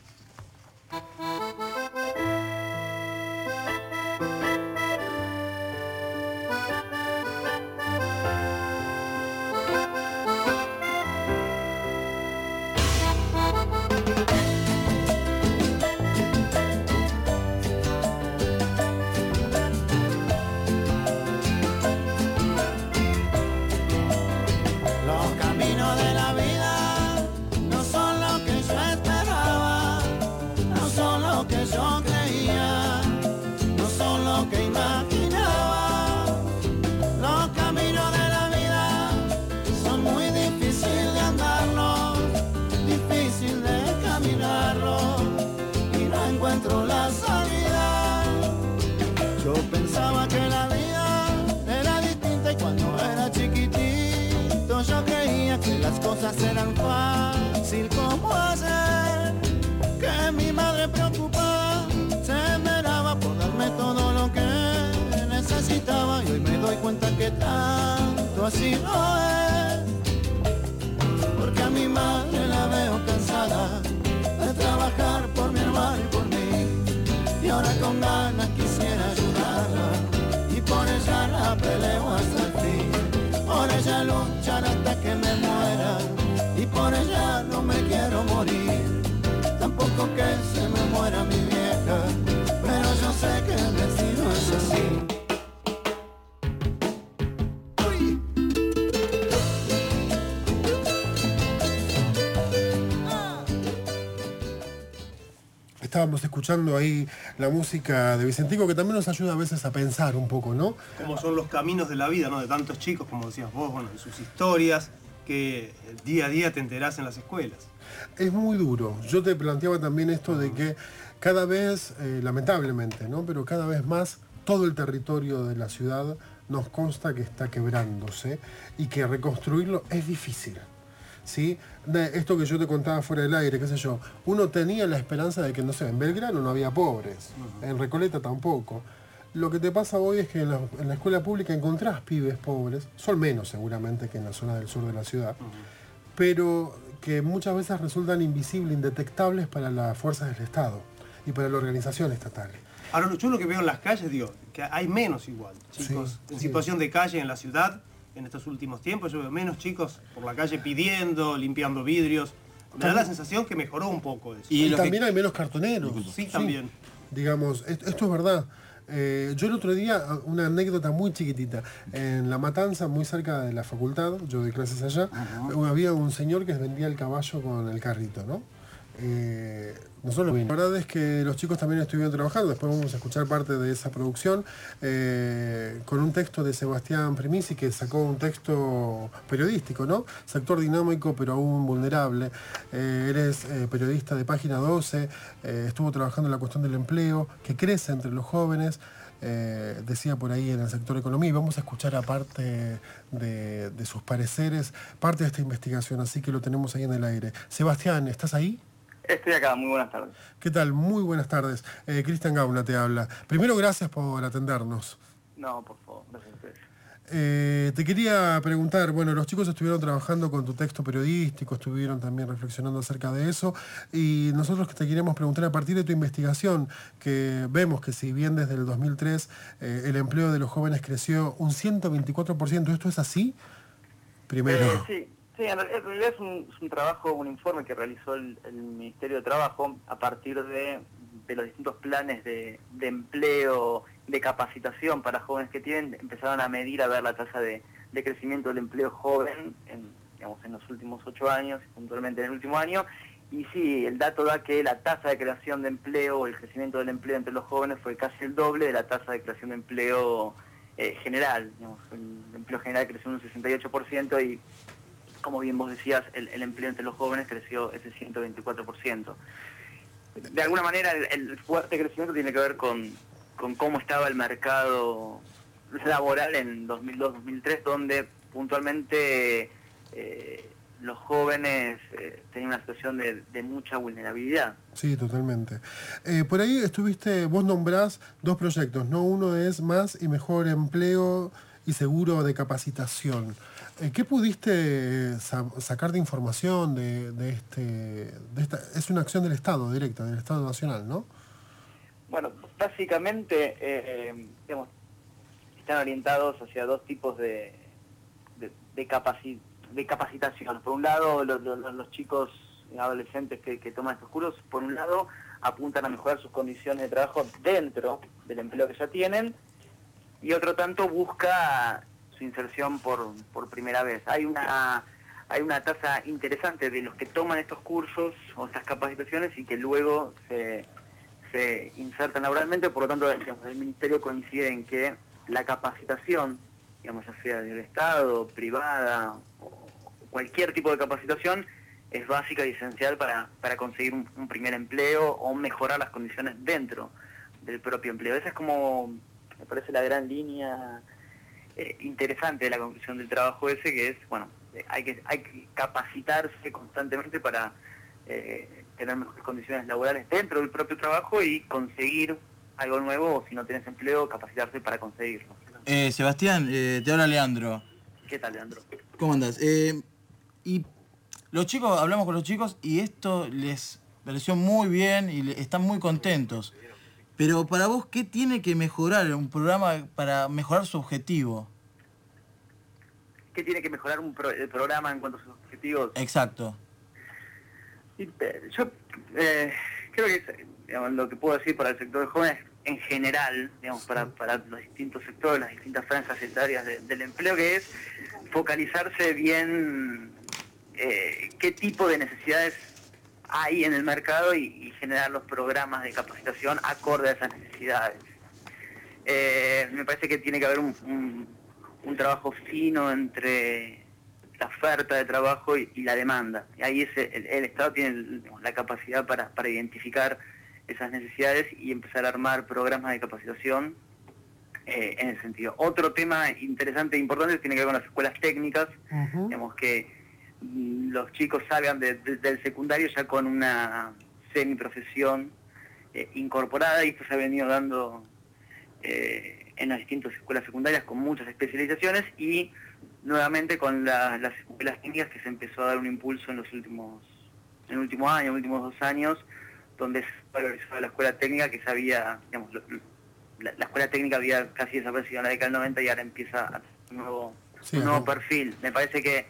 Con ganas quisiera ayudarla. Y por ella la peleo hasta el fin. Por ella luchar hasta que me muera. Y por ella no me quiero morir. Tampoco que se me muera mi vieja pero yo sé que el Estábamos escuchando ahí la música de Vicentico que también nos ayuda a veces a pensar un poco, ¿no? Cómo son los caminos de la vida, ¿no? De tantos chicos, como decías vos, bueno, de sus historias, que día a día te enterás en las escuelas. Es muy duro. Yo te planteaba también esto de que cada vez, eh, lamentablemente, ¿no? Pero cada vez más todo el territorio de la ciudad nos consta que está quebrándose y que reconstruirlo es difícil. ¿Sí? De esto que yo te contaba fuera del aire, qué sé yo, uno tenía la esperanza de que, no sé, en Belgrano no había pobres, en Recoleta tampoco. Lo que te pasa hoy es que en la, en la escuela pública encontrás pibes pobres, son menos seguramente que en la zona del sur de la ciudad, pero que muchas veces resultan invisibles, indetectables para las fuerzas del Estado y para la organización estatal. Ahora, yo lo que veo en las calles, digo, que hay menos igual, chicos Sí, en sí. situación de calle en la ciudad, en estos últimos tiempos, yo veo menos chicos por la calle pidiendo, limpiando vidrios. Me da la sensación que mejoró un poco eso. Y, también hay menos cartoneros. Sí, también. Digamos, est- esto es verdad. Eh, yo el otro día, una anécdota muy chiquitita, en La Matanza, muy cerca de la facultad, yo doy clases allá, había un señor que vendía el caballo con el carrito, ¿no? Eh, nosotros. La verdad es que los chicos también estuvieron trabajando, después vamos a escuchar parte de esa producción, eh, con un texto de Sebastián Primisi, que sacó un texto periodístico, ¿no? Sector dinámico pero aún vulnerable. Eh, eres eh, periodista de Página 12, eh, estuvo trabajando en la cuestión del empleo, que crece entre los jóvenes. eh, decía por ahí en el sector economía y vamos a escuchar aparte de, de sus pareceres parte de esta investigación, así que lo tenemos ahí en el aire. Sebastián, ¿estás ahí? Estoy acá, muy buenas tardes. ¿Qué tal? Muy buenas tardes. Eh, Cristian Gauna te habla. Primero, gracias por atendernos. No, por favor, gracias a ustedes. Eh, te quería preguntar, bueno, los chicos estuvieron trabajando con tu texto periodístico, estuvieron también reflexionando acerca de eso, y nosotros que te queríamos preguntar a partir de tu investigación, que vemos que si bien desde el 2003 eh, el empleo de los jóvenes creció un 124%, ¿esto es así? Primero. Eh, sí, sí, en realidad, es, un, trabajo, un informe que realizó el, el Ministerio de Trabajo a partir de, de los distintos planes de, de empleo, de capacitación para jóvenes que tienen, empezaron a medir, a ver la tasa de, de crecimiento del empleo joven en, digamos, en los últimos ocho años, puntualmente en el último año, y sí, el dato da que la tasa de creación de empleo o el crecimiento del empleo entre los jóvenes fue casi el doble de la tasa de creación de empleo eh, general. Digamos, el empleo general creció un 68% y, como bien vos decías, el, empleo entre los jóvenes creció ese 124%. de alguna manera el, fuerte crecimiento tiene que ver con, con cómo estaba el mercado laboral en 2002-2003, donde puntualmente eh, los jóvenes eh, tenían una situación de, de mucha vulnerabilidad. Sí, totalmente. Eh, por ahí estuviste, vos nombrás dos proyectos, ¿no? Uno es más y mejor empleo y seguro de capacitación. Eh, ¿Qué pudiste sa- sacar de información de, este, esta? Es una acción del Estado, directa, del Estado Nacional, ¿no? Bueno, básicamente, eh, digamos, están orientados hacia dos tipos de, de, capaci- de capacitación. Por un lado, lo- lo- lo- los chicos adolescentes que, que toman estos cursos, por un lado, apuntan a mejorar sus condiciones de trabajo dentro del empleo que ya tienen, y otro tanto busca su inserción por, por primera vez. Hay una hay una tasa interesante de los que toman estos cursos o estas capacitaciones y que luego se, se insertan laboralmente, por lo tanto el Ministerio coincide en que la capacitación, digamos, ya sea del Estado, privada o cualquier tipo de capacitación, es básica y esencial para, para conseguir un, un primer empleo o mejorar las condiciones dentro del propio empleo. Esa es como, me parece, la gran línea eh, interesante de la conclusión del trabajo ese, que es, bueno, eh, hay que, hay que capacitarse constantemente para eh, tener mejores condiciones laborales dentro del propio trabajo y conseguir algo nuevo, o si no tienes empleo, capacitarse para conseguirlo. Eh, Sebastián, eh, te habla Leandro. ¿Qué tal, Leandro? ¿Cómo andas? Y los chicos, hablamos con los chicos y esto les pareció muy bien y le- están muy contentos. Pero para vos, ¿qué tiene que mejorar un programa para mejorar su objetivo? ¿Qué tiene que mejorar un pro- el programa en cuanto a sus objetivos? Exacto. Y, eh, Yo eh, creo que digamos, lo que puedo decir para el sector de jóvenes en general, digamos, para, para los distintos sectores, las distintas franjas etarias de- del empleo, que es focalizarse bien eh, qué tipo de necesidades hay en el mercado y, y generar los programas de capacitación acorde a esas necesidades. Eh, me parece que tiene que haber un, un- un trabajo fino entre la oferta de trabajo y, y la demanda. Y ahí ese- el, el Estado tiene la capacidad para, para identificar esas necesidades y empezar a armar programas de capacitación eh, en ese sentido. Otro tema interesante e importante tiene que ver con las escuelas técnicas, digamos que los chicos salgan de- de- del secundario ya con una semiprofesión eh, incorporada y esto se ha venido dando eh, en las distintas escuelas secundarias con muchas especializaciones y nuevamente con la- las escuelas técnicas que se empezó a dar un impulso en los últimos en el último año, en los últimos dos años, donde se valorizó la escuela técnica que se había, digamos, lo- la, la escuela técnica había casi desaparecido en la década del 90 y ahora empieza un nuevo, Sí, un nuevo perfil. Me parece que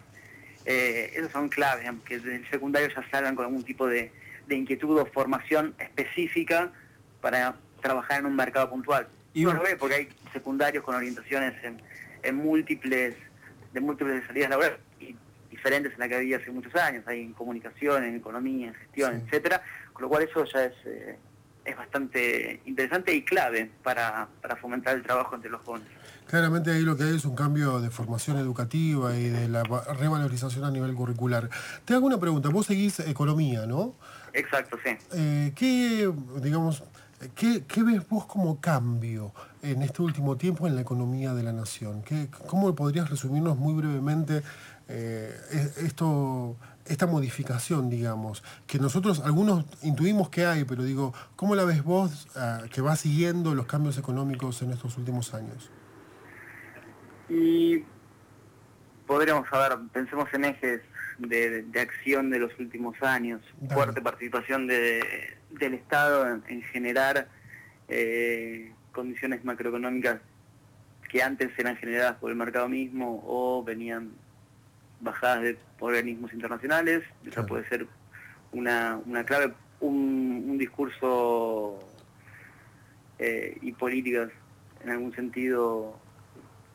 eh, esos son claves, digamos, que desde el secundario ya salgan con algún tipo de, de inquietud o formación específica para trabajar en un mercado puntual. Y uno lo ve porque hay secundarios con orientaciones en, en múltiples, de múltiples salidas laborales y diferentes en la que había hace muchos años, hay en comunicación, en economía, en gestión, etcétera, con lo cual eso ya es, eh, es bastante interesante y clave para, para fomentar el trabajo entre los jóvenes. Claramente ahí lo que hay es un cambio de formación educativa y de la va- revalorización a nivel curricular. Te hago una pregunta, vos seguís economía, ¿no? Exacto, sí. Eh, ¿Qué, digamos, qué, qué ves vos como cambio en este último tiempo en la economía de la nación? ¿Qué, ¿Cómo podrías resumirnos muy brevemente eh, es- esto, esta modificación, digamos, que nosotros algunos intuimos que hay, pero digo, ¿cómo la ves vos ah, que va siguiendo los cambios económicos en estos últimos años? Y podríamos saber, pensemos en ejes de, de acción de los últimos años, Dale. fuerte participación de- del Estado en, en generar eh, condiciones macroeconómicas que antes eran generadas por el mercado mismo o venían bajadas de organismos internacionales, esa puede ser una, una clave, un, un discurso eh, y políticas en algún sentido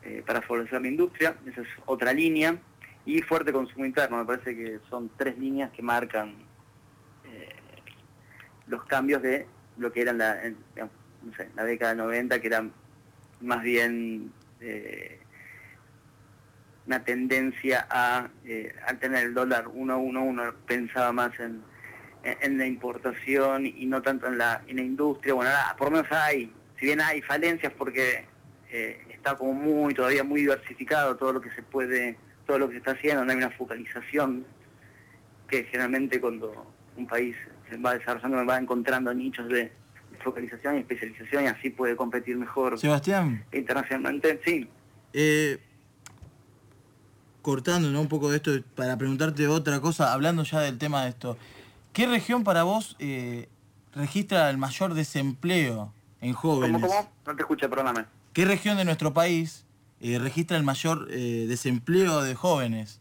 eh, para favorecer la industria, esa es otra línea, y fuerte consumo interno, me parece que son tres líneas que marcan eh, los cambios de lo que era en la, en, digamos, no sé, la década del 90, que era más bien eh, una tendencia a, eh, tener el dólar 1 a 1, uno pensaba más en, en, en la importación y no tanto en la, en la industria. Bueno, ahora por lo menos hay, si bien hay falencias porque eh, está como muy, todavía muy diversificado todo lo que se puede, todo lo que se está haciendo, no hay una focalización que generalmente cuando un país se va desarrollando va encontrando nichos de focalización y especialización y así puede competir mejor Sebastián, internacionalmente. Sí, eh, cortando ¿no? un poco de esto para preguntarte otra cosa, hablando ya del tema de esto. ¿Qué región para vos eh, registra el mayor desempleo en jóvenes? ¿cómo, cómo? No te escuché, perdóname. ¿Qué región de nuestro país eh, registra el mayor eh, desempleo de jóvenes?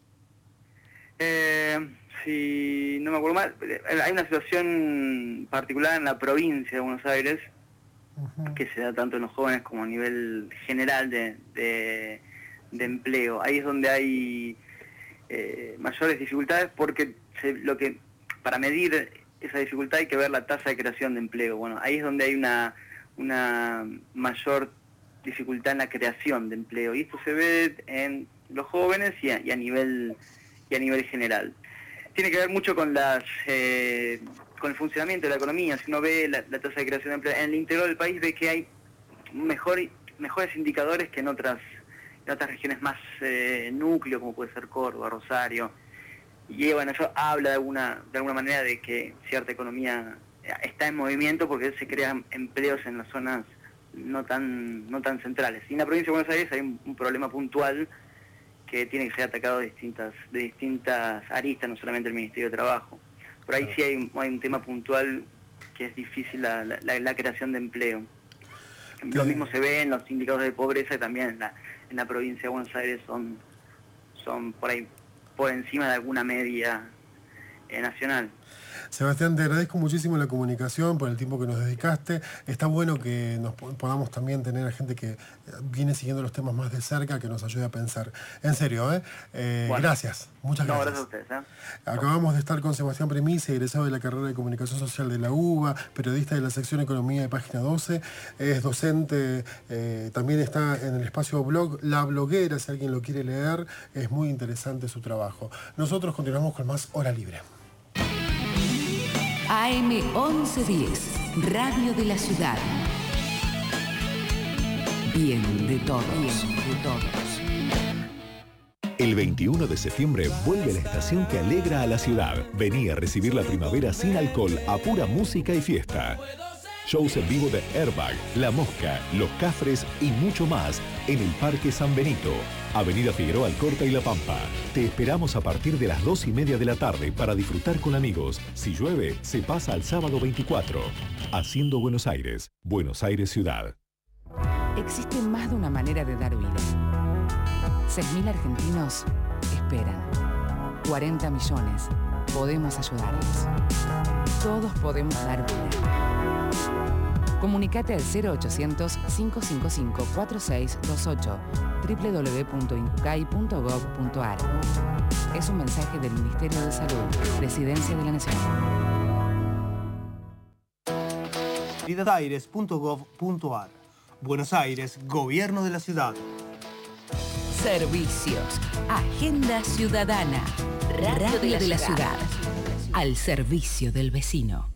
Eh, si no me acuerdo mal, hay una situación particular en la provincia de Buenos Aires que se da tanto en los jóvenes como a nivel general de, de- de empleo. Ahí es donde hay eh, mayores dificultades porque se- lo que para medir esa dificultad hay que ver la tasa de creación de empleo. Bueno, ahí es donde hay una, una mayor dificultad en la creación de empleo y esto se ve en los jóvenes y a, nivel y a nivel general. Tiene que ver mucho con las eh, con el funcionamiento de la economía. Si uno ve la, la tasa de creación de empleo en el interior del país ve que hay mejor, mejores indicadores que en otras en otras regiones más eh, núcleo como puede ser Córdoba, Rosario. Y bueno, eso habla de alguna de alguna manera de que cierta economía eh, está en movimiento porque se crean empleos en las zonas no tan no tan centrales. Y en la provincia de Buenos Aires hay un, un problema puntual que tiene que ser atacado de distintas de distintas aristas, no solamente el Ministerio de Trabajo. Por ahí sí hay, un- hay un tema puntual que es difícil la- la creación de empleo. Lo mismo se ve en los indicadores de pobreza y también en la, en la provincia de Buenos Aires son, son por ahí por encima de alguna media eh, nacional. Sebastián, te agradezco muchísimo la comunicación por el tiempo que nos dedicaste. Está bueno que nos po- podamos también tener a gente que eh, viene siguiendo los temas más de cerca, que nos ayude a pensar. En serio, ¿eh? Eh, Bueno. gracias, muchas No, gracias. gracias a ustedes. ¿eh? Acabamos de estar con Sebastián Premisa, egresado de la carrera de Comunicación Social de la UBA, periodista de la sección Economía de Página 12, es docente, eh, también está en el espacio blog La Bloguera, si alguien lo quiere leer, es muy interesante su trabajo. Nosotros continuamos con más Hora Libre. AM 1110, Radio de la Ciudad. Bien de todos. Bien de todos. El 21 de septiembre vuelve la estación que alegra a la ciudad. Vení a recibir la primavera sin alcohol, a pura música y fiesta. Shows en vivo de Airbag, La Mosca, Los Cafres y mucho más en el Parque San Benito, Avenida Figueroa Alcorta y La Pampa. Te esperamos a partir de las 2 y media de la tarde para disfrutar con amigos. Si llueve, se pasa al sábado 24. Haciendo Buenos Aires, Buenos Aires Ciudad. Existe más de una manera de dar vida. 6.000 argentinos esperan. 40 millones. Podemos ayudarlos. Todos podemos dar vida. Comunicate al 0800-555-4628 www.incucay.gov.ar Es un mensaje del Ministerio de Salud, Presidencia de la Nación. Aires.gov.ar Buenos Aires, Gobierno de la Ciudad. Servicios. Agenda Ciudadana. Radio, de, la, ciudad. Al servicio del vecino.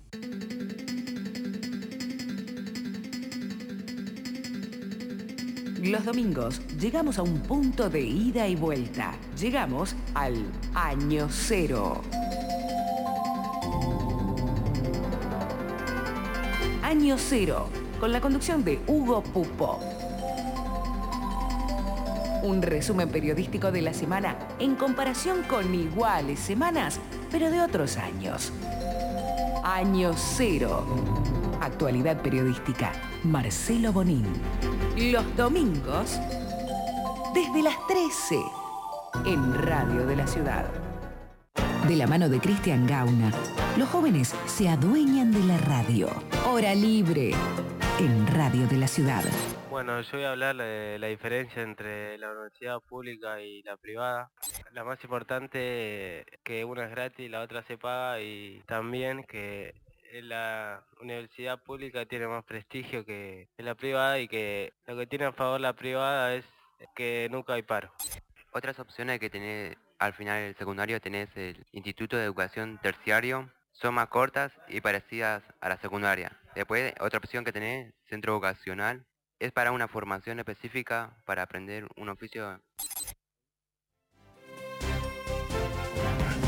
Los domingos llegamos a un punto de ida y vuelta. Llegamos al año cero. Año cero, con la conducción de Hugo Pupo. Un resumen periodístico de la semana en comparación con iguales semanas, pero de otros años. Año cero. Actualidad periodística. Marcelo Bonín. Los domingos, desde las 13, en Radio de la Ciudad. De la mano de Cristian Gauna, los jóvenes se adueñan de la radio. Hora libre, en Radio de la Ciudad. Bueno, yo voy a hablar de la diferencia entre la universidad pública y la privada. La más importante que una es gratis y la otra se paga y también que la universidad pública tiene más prestigio que la privada y que lo que tiene a favor la privada es que nunca hay paro. Otras opciones que tenés al final del secundario tenés el Instituto de Educación Terciario, son más cortas y parecidas a la secundaria. Después, otra opción que tenés, centro vocacional, es para una formación específica para aprender un oficio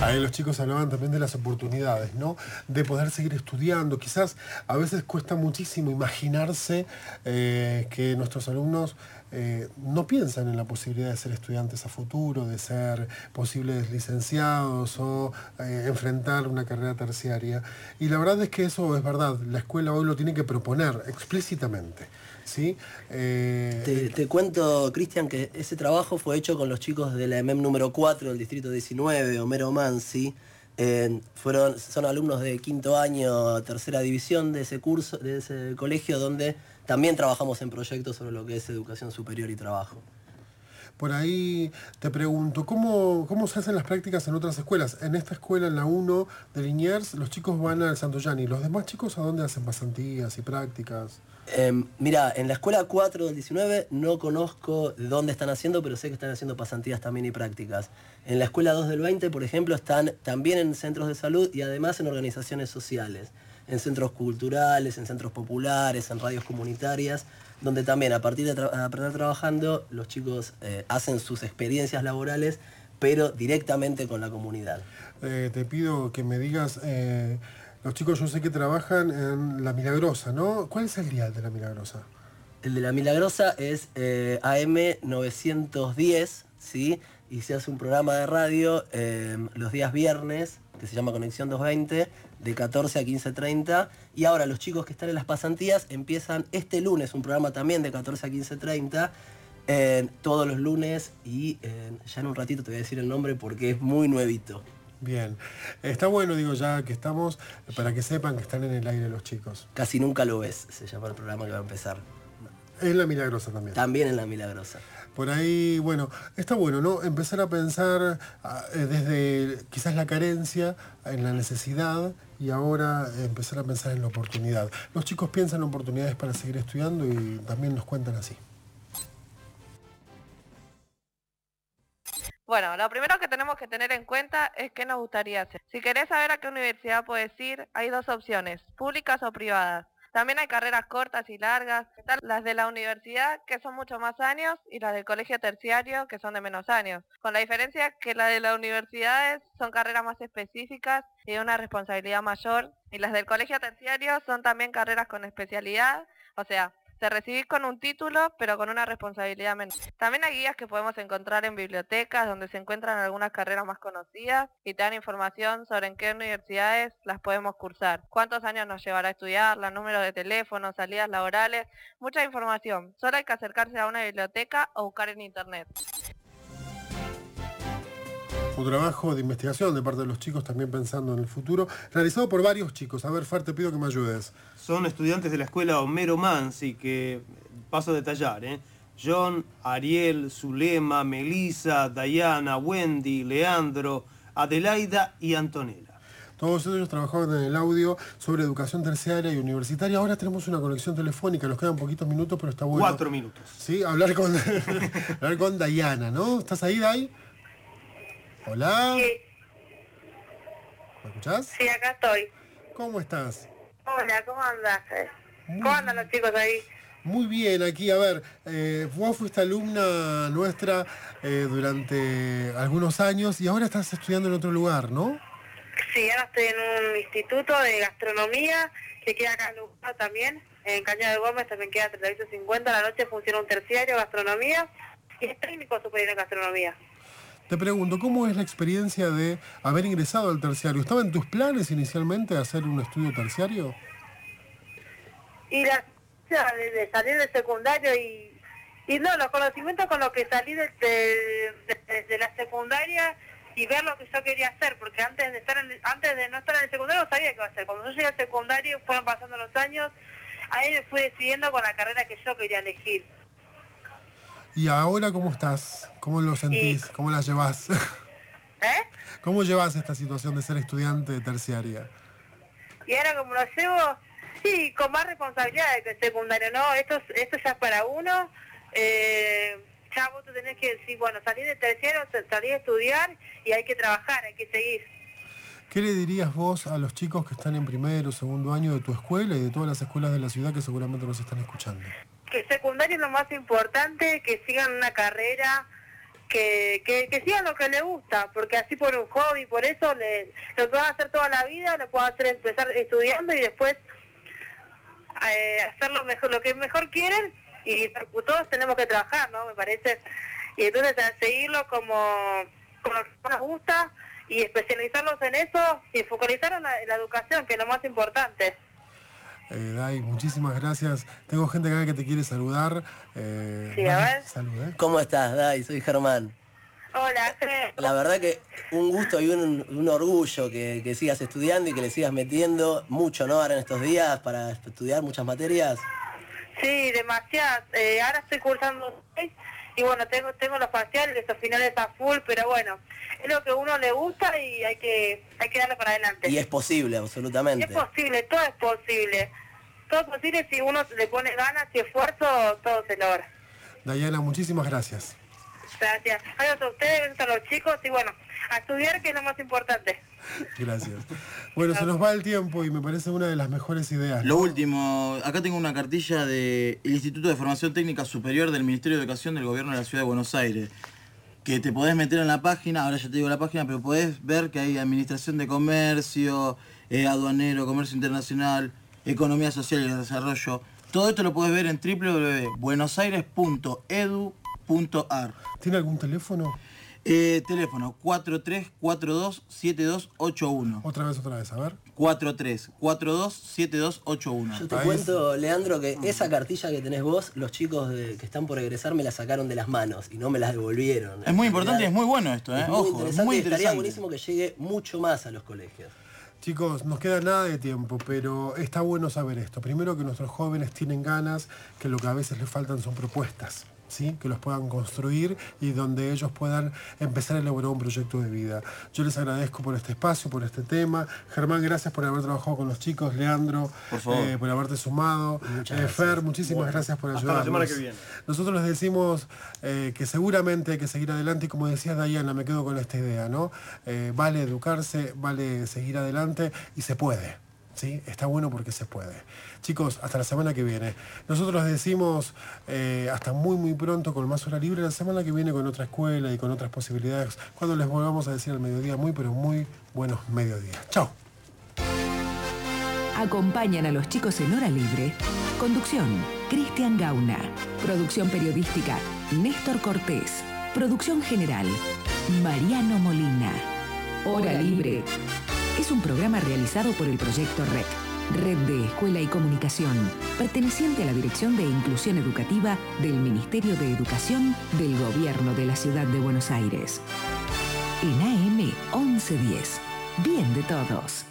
Ahí los chicos hablaban también de las oportunidades, ¿no? De poder seguir estudiando. Quizás a veces cuesta muchísimo imaginarse eh, que nuestros alumnos eh, no piensan en la posibilidad de ser estudiantes a futuro, de ser posibles licenciados o eh, enfrentar una carrera terciaria. Y la verdad es que eso es verdad. La escuela hoy lo tiene que proponer explícitamente. ¿Sí? Eh, Te, te cuento, Cristian, que ese trabajo fue hecho con los chicos de la EMEM número 4 del distrito 19, Homero Mansi. Eh, fueron, son alumnos de quinto año, tercera división de ese curso, de ese colegio, donde también trabajamos en proyectos sobre lo que es educación superior y trabajo. Por ahí te pregunto, ¿cómo, ¿cómo se hacen las prácticas en otras escuelas? En esta escuela, en la 1 de Liniers, los chicos van al Santoyani. ¿Los demás chicos a dónde hacen pasantías y prácticas? Eh, mira, en la escuela 4 del 19 no conozco de dónde están haciendo, pero sé que están haciendo pasantías también y prácticas. En la escuela 2 del 20, por ejemplo, están también en centros de salud y además en organizaciones sociales, en centros culturales, en centros populares, en radios comunitarias, donde también a partir de tra- aprender trabajando, los chicos eh, hacen sus experiencias laborales, pero directamente con la comunidad. Eh, te pido que me digas, eh, los chicos yo sé que trabajan en La Milagrosa, ¿no? ¿Cuál es el dial de La Milagrosa? El de la Milagrosa es eh, AM 910, ¿sí? Y se hace un programa de radio eh, los días viernes, que se llama Conexión 220, de 14 a 15.30. Y ahora los chicos que están en las pasantías empiezan este lunes, un programa también de 14 a 15.30, eh, todos los lunes. Y eh, ya en un ratito te voy a decir el nombre porque es muy nuevito. Bien. Está bueno, digo, ya que estamos, para que sepan que están en el aire los chicos. Casi nunca lo ves, se llama el programa que va a empezar. Es La Milagrosa también. También en la Milagrosa. Por ahí, bueno, está bueno, ¿no? Empezar a pensar ah, eh, desde quizás la carencia, en la necesidad y ahora empezar a pensar en la oportunidad. Los chicos piensan en oportunidades para seguir estudiando y también nos cuentan así. Bueno, lo primero que tenemos que tener en cuenta es qué nos gustaría hacer. Si querés saber a qué universidad puedes ir, hay dos opciones, públicas o privadas. También hay carreras cortas y largas. Están las de la universidad, que son mucho más años, y las del colegio terciario, que son de menos años. Con la diferencia que las de las universidades son carreras más específicas y de una responsabilidad mayor. Y las del colegio terciario son también carreras con especialidad, o sea, te recibís con un título, pero con una responsabilidad menor. También hay guías que podemos encontrar en bibliotecas, donde se encuentran algunas carreras más conocidas y te dan información sobre en qué universidades las podemos cursar, cuántos años nos llevará a estudiarla, número de teléfono, salidas laborales, mucha información. Solo hay que acercarse a una biblioteca o buscar en internet. Un trabajo de investigación de parte de los chicos, también pensando en el futuro, realizado por varios chicos. A ver, Fer, te pido que me ayudes. Son estudiantes de la escuela Homero Mansi, que paso a detallar, ¿eh? John, Ariel, Zulema, Melissa, Diana, Wendy, Leandro, Adelaida y Antonella. Todos ellos trabajaban en el audio sobre educación terciaria y universitaria. Ahora tenemos una conexión telefónica, nos quedan poquitos minutos, pero está bueno. Cuatro minutos. Sí, hablar con, hablar con Dayana, ¿no? ¿Estás ahí, Day? Hola. ¿Me escuchás? Sí, acá estoy. ¿Cómo estás? Hola, ¿cómo andás? eh? ¿Cómo andan los chicos ahí? Muy bien, aquí, a ver, eh, vos fuiste alumna nuestra eh, durante algunos años y ahora estás estudiando en otro lugar, ¿no? Sí, ahora estoy en un instituto de gastronomía que queda acá en Luján también. En Cañada de Gómez también queda 3850. A la noche funciona un terciario, gastronomía, y es técnico superior en gastronomía. Te pregunto, ¿cómo es la experiencia de haber ingresado al terciario? ¿Estaba en tus planes inicialmente hacer un estudio terciario? Y la de, salir del secundario y, no, los conocimientos con los que salí de la secundaria y ver lo que yo quería hacer, porque antes de estar en- antes de no estar en el secundario no sabía qué iba a hacer. Cuando yo llegué al secundario fueron pasando los años, ahí me fui decidiendo con la carrera que yo quería elegir. ¿Y ahora cómo estás? ¿Cómo lo sentís? ¿Cómo la llevas? ¿Eh? ¿Cómo llevas esta situación de ser estudiante de terciaria? Y ahora como lo llevo, sí, con más responsabilidad que el secundario, ¿no? Esto, es- esto ya es para uno. Eh, ya vos te tenés que decir, bueno, salir de terciario, sa- salir a estudiar y hay que trabajar, hay que seguir. ¿Qué le dirías vos a los chicos que están en primero o segundo año de tu escuela y de todas las escuelas de la ciudad que seguramente nos están escuchando? Que secundario es lo más importante, que sigan una carrera, que, que, sigan lo que les gusta, porque así por un hobby, por eso le, lo que van hacer toda la vida, lo pueden hacer empezar estudiando y después eh, hacer lo, mejor, lo que mejor quieren y todos tenemos que trabajar, ¿no? Me parece. Y entonces a seguirlo como, como lo que nos gusta y especializarlos en eso y focalizar la, en la educación, que es lo más importante. Eh, Dai, muchísimas gracias. Tengo gente acá que te quiere saludar. Eh, Sí, a ver. salud, ¿eh? ¿Cómo estás, Dai? Soy Germán. Hola. La verdad que un gusto y un, un orgullo que, que sigas estudiando y que le sigas metiendo mucho, ¿no? Ahora en estos días para estudiar muchas materias. Sí, demasiadas. Eh, ahora estoy cursando seis y bueno, tengo tengo los parciales, los finales a full, pero bueno, es lo que a uno le gusta y hay que hay que darle para adelante. Y es posible, absolutamente. Es posible, todo es posible. Todo es posible si uno le pone ganas y esfuerzo, todo se logra. Dayana, muchísimas gracias. Gracias. Gracias a ustedes, gracias a los chicos y bueno, a estudiar que es lo más importante. Gracias. Bueno, se nos va el tiempo y me parece una de las mejores ideas. Lo último, acá tengo una cartilla del Instituto de Formación Técnica Superior del Ministerio de Educación del Gobierno de la Ciudad de Buenos Aires. Que te podés meter en la página, ahora ya te digo la página, pero podés ver que hay Administración de Comercio, eh, Aduanero, Comercio Internacional, Economía Social y Desarrollo. Todo esto lo podés ver en www.buenosaires.edu.ar. ¿Tiene algún teléfono? Eh, teléfono 43427281. Otra vez, otra vez, a ver. 43427281. Yo te cuento, Leandro, que esa cartilla que tenés vos, los chicos de- que están por egresar me la sacaron de las manos y no me las devolvieron. Es muy importante y es muy bueno esto, ¿eh? Es muy Ojo, es interesante muy y estaría interesante. buenísimo que llegue mucho más a los colegios. Chicos, nos queda nada de tiempo, pero está bueno saber esto. Primero que nuestros jóvenes tienen ganas, que lo que a veces les faltan son propuestas. ¿Sí? que los puedan construir y donde ellos puedan empezar a elaborar un proyecto de vida. Yo les agradezco por este espacio, por este tema. Germán, gracias por haber trabajado con los chicos. Leandro, Por favor. eh, por haberte sumado. Eh. Fer, muchísimas Bueno, gracias por hasta la ayudarnos. semana que viene. Nosotros les decimos eh, que seguramente hay que seguir adelante y como decía Diana, me quedo con esta idea, ¿no? Eh, vale educarse, vale seguir adelante y se puede. ¿Sí? Está bueno porque se puede. Chicos, hasta la semana que viene. Nosotros les decimos eh, hasta muy muy pronto con más hora libre, la semana que viene con otra escuela y con otras posibilidades, cuando les volvamos a decir al mediodía muy pero muy buenos mediodías. Chao. Acompañan a los chicos en hora libre. Conducción, Cristian Gauna. Producción periodística, Néstor Cortés. Producción general, Mariano Molina. Hora libre. Es un programa realizado por el proyecto REC, Red de Escuela y Comunicación, perteneciente a la Dirección de Inclusión Educativa del Ministerio de Educación del Gobierno de la Ciudad de Buenos Aires. En AM 1110. Bien de todos.